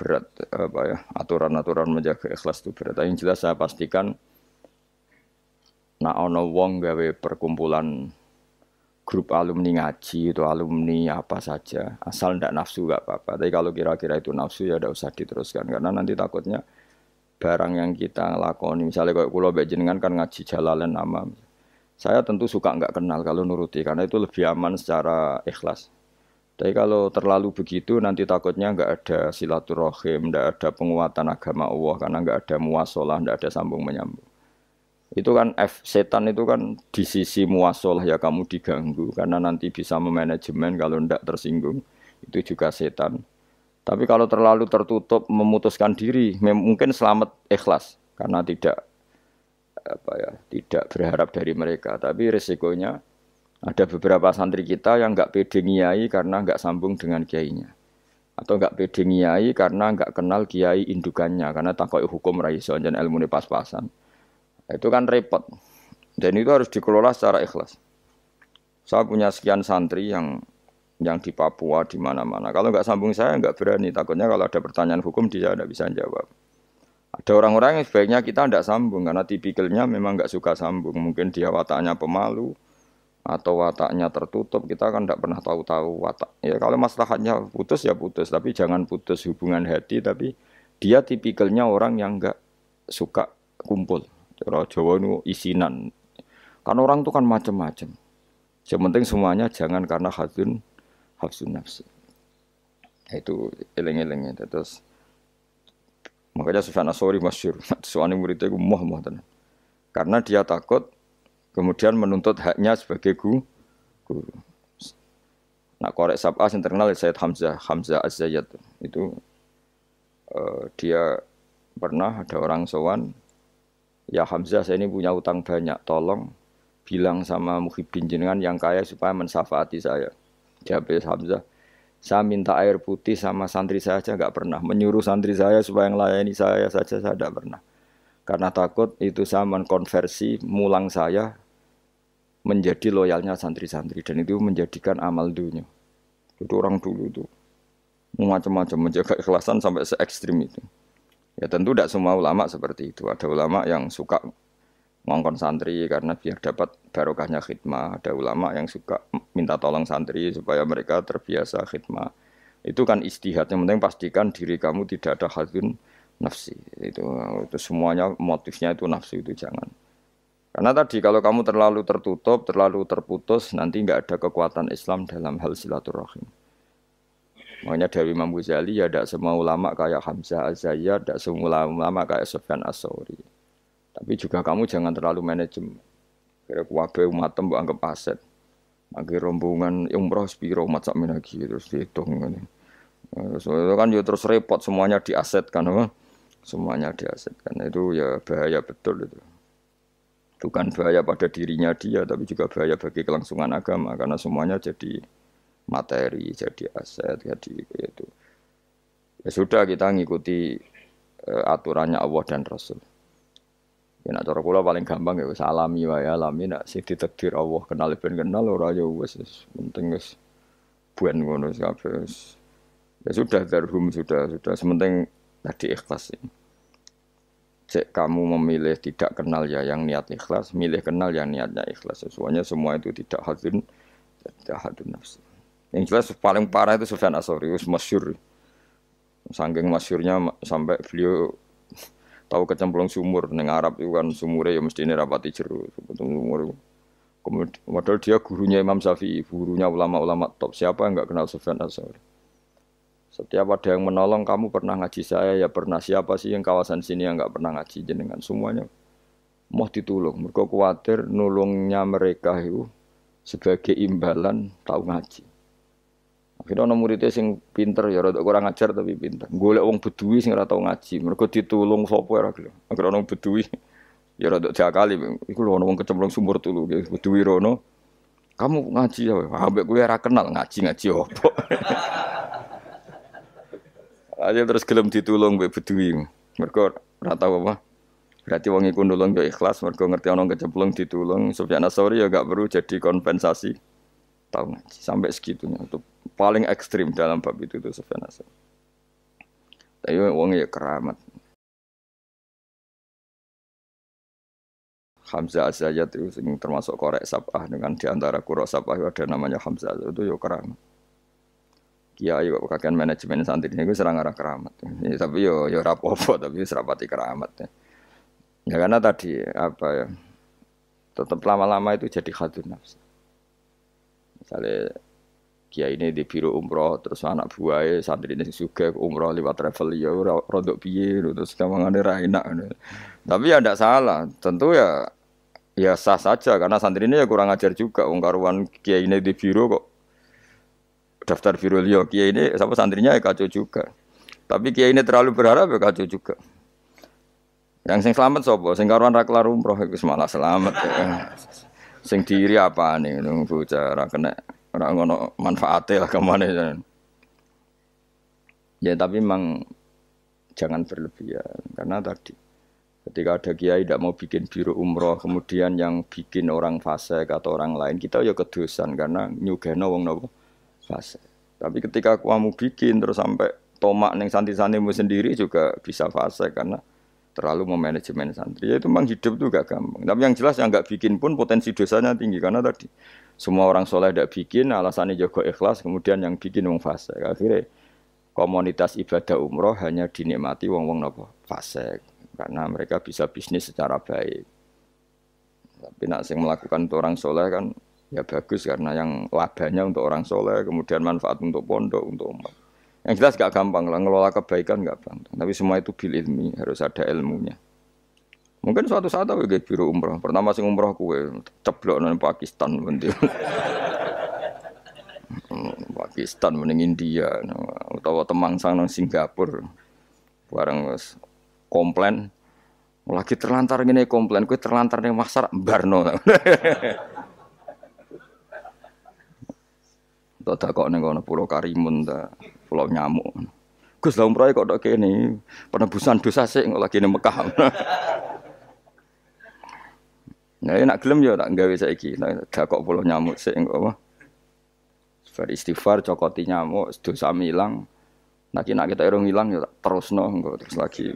berat apa ya aturan-aturan menjaga ikhlas itu berat. Yang jelas saya pastikan nak ono wong gawe perkumpulan grup alumni ngaji itu alumni apa saja asal ndak nafsu gak apa-apa. Tapi kalau kira-kira itu nafsu ya udah usah diteruskan. Karena nanti takutnya barang yang kita lakoni misalnya kalau kulo jenengan kan ngaji jalalan nama saya tentu suka nggak kenal kalau nuruti karena itu lebih aman secara ikhlas tapi kalau terlalu begitu nanti takutnya nggak ada silaturahim, nggak ada penguatan agama Allah karena nggak ada muasalah, nggak ada sambung menyambung. Itu kan F setan itu kan di sisi muasalah ya kamu diganggu karena nanti bisa memanajemen kalau tidak tersinggung itu juga setan. Tapi kalau terlalu tertutup memutuskan diri mungkin selamat ikhlas karena tidak apa ya tidak berharap dari mereka. Tapi resikonya ada beberapa santri kita yang nggak pede ngiai karena nggak sambung dengan kiainya atau nggak pede ngiai karena nggak kenal kiai indukannya karena takut hukum raiso dan ilmu pas-pasan itu kan repot. Dan itu harus dikelola secara ikhlas. Saya punya sekian santri yang yang di Papua di mana-mana. Kalau nggak sambung saya nggak berani. Takutnya kalau ada pertanyaan hukum dia tidak bisa jawab. Ada orang-orang yang sebaiknya kita tidak sambung karena tipikalnya memang nggak suka sambung. Mungkin dia wataknya pemalu atau wataknya tertutup. Kita kan tidak pernah tahu-tahu watak. Ya kalau masalahnya putus ya putus, tapi jangan putus hubungan hati. Tapi dia tipikalnya orang yang nggak suka kumpul. Cara Jawa itu isinan. Kan orang itu kan macam-macam. Yang penting semuanya jangan karena hadun hafsun nafsi. Itu eleng-elengnya. Terus makanya Sufyan Asori masyur. Soalnya muridnya itu muah muah. Karena dia takut kemudian menuntut haknya sebagai guru. Nah korek sabah yang terkenal Sayyid Hamzah Hamzah az itu uh, dia pernah ada orang sowan ya Hamzah saya ini punya utang banyak, tolong bilang sama Muhyiddin jenengan yang kaya supaya mensafaati saya. Jawab Hamzah, saya minta air putih sama santri saya aja nggak pernah. Menyuruh santri saya supaya melayani saya saja saya tidak pernah. Karena takut itu saya mengkonversi mulang saya menjadi loyalnya santri-santri dan itu menjadikan amal dunia. Itu orang dulu itu macam-macam menjaga ikhlasan sampai se ekstrim itu. Ya tentu tidak semua ulama seperti itu. Ada ulama yang suka ngongkon santri karena biar dapat barokahnya khidmah. Ada ulama yang suka minta tolong santri supaya mereka terbiasa khidmah. Itu kan istihad. Yang penting pastikan diri kamu tidak ada hadun nafsi. Itu, itu semuanya motifnya itu nafsi itu jangan. Karena tadi kalau kamu terlalu tertutup, terlalu terputus, nanti nggak ada kekuatan Islam dalam hal silaturahim. Makanya dari Imam Ghazali ya tidak semua ulama kayak Hamzah Azaya, tidak semua ulama kayak Sofyan Asori. Tapi juga kamu jangan terlalu manajemen. Kira kuwabe umatem mbok anggap aset. Lagi rombongan umroh spiro umat sak lagi terus dihitung ngene. So, itu kan ya terus repot semuanya diasetkan apa? Semuanya diasetkan. Itu ya bahaya betul itu. Bukan bahaya pada dirinya dia tapi juga bahaya bagi kelangsungan agama karena semuanya jadi materi, jadi aset, jadi itu. Ya sudah kita ngikuti uh, aturannya Allah dan Rasul. Ya nak cara kula paling gampang ya wis alami wae alami nak sing ditakdir Allah kenal ben kenal ora ya wis penting wis buen ngono kabeh. Ya sudah darhum sudah sudah sementing tadi ikhlas ini. Cek kamu memilih tidak kenal ya yang niat ikhlas, milih kenal yang niatnya ikhlas. Semuanya semua itu tidak hadun, tidak hadun nafsu. Yang jelas paling parah itu Sufyan itu masyur. Sangking masyurnya sampai beliau tahu kecemplung sumur neng Arab itu kan sumurnya ya mesti ini rapati jeru sumur kemudian dia gurunya Imam Syafi'i gurunya ulama-ulama top siapa yang nggak kenal Sufyan Asori setiap ada yang menolong kamu pernah ngaji saya ya pernah siapa sih yang kawasan sini yang nggak pernah ngaji jenengan semuanya mau ditolong mereka khawatir nulungnya mereka itu sebagai imbalan tahu ngaji Akhirnya ana muridé sing pinter ya rada kurang ajar tapi pinter. Golek wong bedui sing ora tau ngaji, mergo ditulung sapa ora gelem. Akhirnya ana bedui ya rada diakali. Iku lho wong kecemplung sumur tulu bedui rono. Kamu ngaji ya, ambek kowe ora kenal ngaji-ngaji opo. Aja terus gelem ditulung mbek bedui. Mergo ora tau apa. Berarti wong iku nulung yo ikhlas mergo ngerti ana kecemplung ditulung. Sufyan Asori ya gak perlu jadi kompensasi. Tahu ngaji sampai segitunya untuk paling ekstrim dalam bab itu itu Sufyan Asad. Tapi wong ya keramat. Hamzah Azayat itu termasuk korek sabah dengan di antara kurok sabah ada namanya Hamzah itu ya keramat. Kiai kok kakek manajemen santri ini gue serang arah keramat. Ya, tapi yo yo rapopo tapi serapati keramat. Ya. ya karena tadi apa ya tetap lama-lama itu jadi khadun nafs. Misalnya kiai ini di biro umroh terus anak buahnya santri ini juga umroh lewat travel ya rodok piye terus kamangane ra enak tapi ya tidak salah tentu ya ya sah saja karena santri ini ya kurang ajar juga wong karuan kiai ini di biro kok daftar biro liyo kiai ini sama santrinya ya kacau juga. Tapi kiai ini terlalu berharap ya kacau juga. Yang sing selamat sopo sing karuan ra kelar umroh itu malah selamat ya. sing diri apa nih nunggu cara kena Orang ngono manfaatnya lah ke mana ya. Ya tapi memang jangan berlebihan. Karena tadi ketika ada kiai tidak mau bikin biru umroh kemudian yang bikin orang fase atau orang lain kita ya kedosan karena nyugeno wong nopo fase. Tapi ketika kamu bikin terus sampai tomak neng santri-santrimu sendiri juga bisa fase karena terlalu memanajemen santri. Ya itu memang hidup tuh gak gampang. Tapi yang jelas yang nggak bikin pun potensi dosanya tinggi karena tadi semua orang soleh tidak bikin, alasannya jago ikhlas, kemudian yang bikin wong fase. Akhirnya komunitas ibadah umroh hanya dinikmati wong wong nopo fase karena mereka bisa bisnis secara baik. Tapi nak sing melakukan orang soleh kan ya bagus karena yang labanya untuk orang soleh, kemudian manfaat untuk pondok, untuk umat. Yang jelas gak gampang lah, ngelola kebaikan gak gampang. Tapi semua itu bil ilmi, harus ada ilmunya. Mungkin suatu saat aku kayak biru umroh. Pertama sing umroh kue ceblok nang Pakistan nanti. Pakistan mending India utawa sang nang Singapura. Bareng komplain lagi terlantar gini komplain kue terlantar ning masar barno. Tak kok ning kono Pulau Karimun ta, Pulau Nyamuk. Gus lah umroh kok dok kene penebusan dosa sih lagi ning Mekah. Nah, nak gelem ya tak gawe saiki. Nah, kok pulau nyamuk sik engko apa? Bar istighfar cokoti nyamuk dosa ilang. Nah, nak kita irung ilang ya terusno engko terus lagi.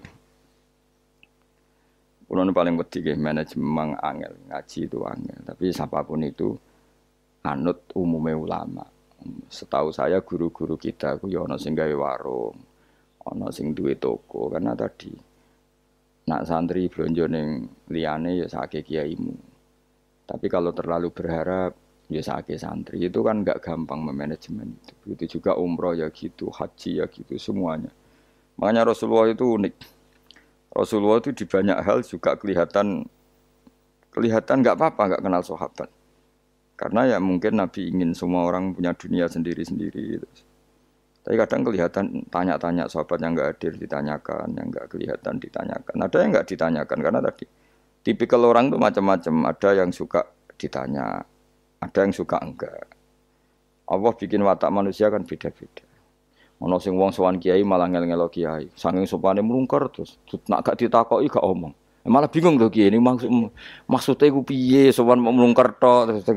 Kulo paling wedi nggih manajemen angel, ngaji itu angel. Tapi siapa pun itu anut umumnya ulama. Setahu saya guru-guru kita ku ya ana sing gawe warung, ana sing duwe toko karena tadi nak santri belanja neng liane ya sakit kiaimu. Tapi kalau terlalu berharap ya sakit santri itu kan nggak gampang memanajemen itu. Begitu juga umroh ya gitu, haji ya gitu semuanya. Makanya Rasulullah itu unik. Rasulullah itu di banyak hal juga kelihatan kelihatan nggak apa-apa nggak kenal sahabat. Karena ya mungkin Nabi ingin semua orang punya dunia sendiri-sendiri. Gitu. Tapi kadang kelihatan tanya-tanya sahabat yang nggak hadir ditanyakan, yang nggak kelihatan ditanyakan. Ada yang nggak ditanyakan karena tadi tipikal orang itu macam-macam. Ada yang suka ditanya, ada yang suka enggak. Allah bikin watak manusia kan beda-beda. Ono sing wong sowan kiai malah ngel-ngelo kiai. Saking sopane mlungker terus nak gak ditakoki gak omong. Malah bingung tuh kiai ini maksud maksudnya gue piye sowan mau mlungker tok terus.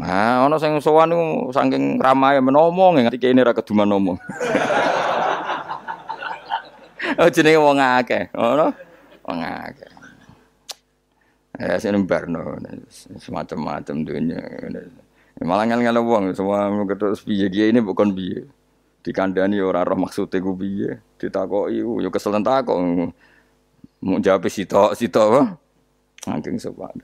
Nah, ana sing sowan niku saking ramae menomong ngerti kene ra keduman ngomong. oh jenenge wong akeh, ngono. Wong akeh. Ya sing barno semacam-macam dunia. Malah ngel-ngel wong semua ketus piye ini bukan piye. Dikandani ora roh maksude ku piye, ditakoki yo keselen takok. Mau jawab sitok sitok apa? Saking sopan.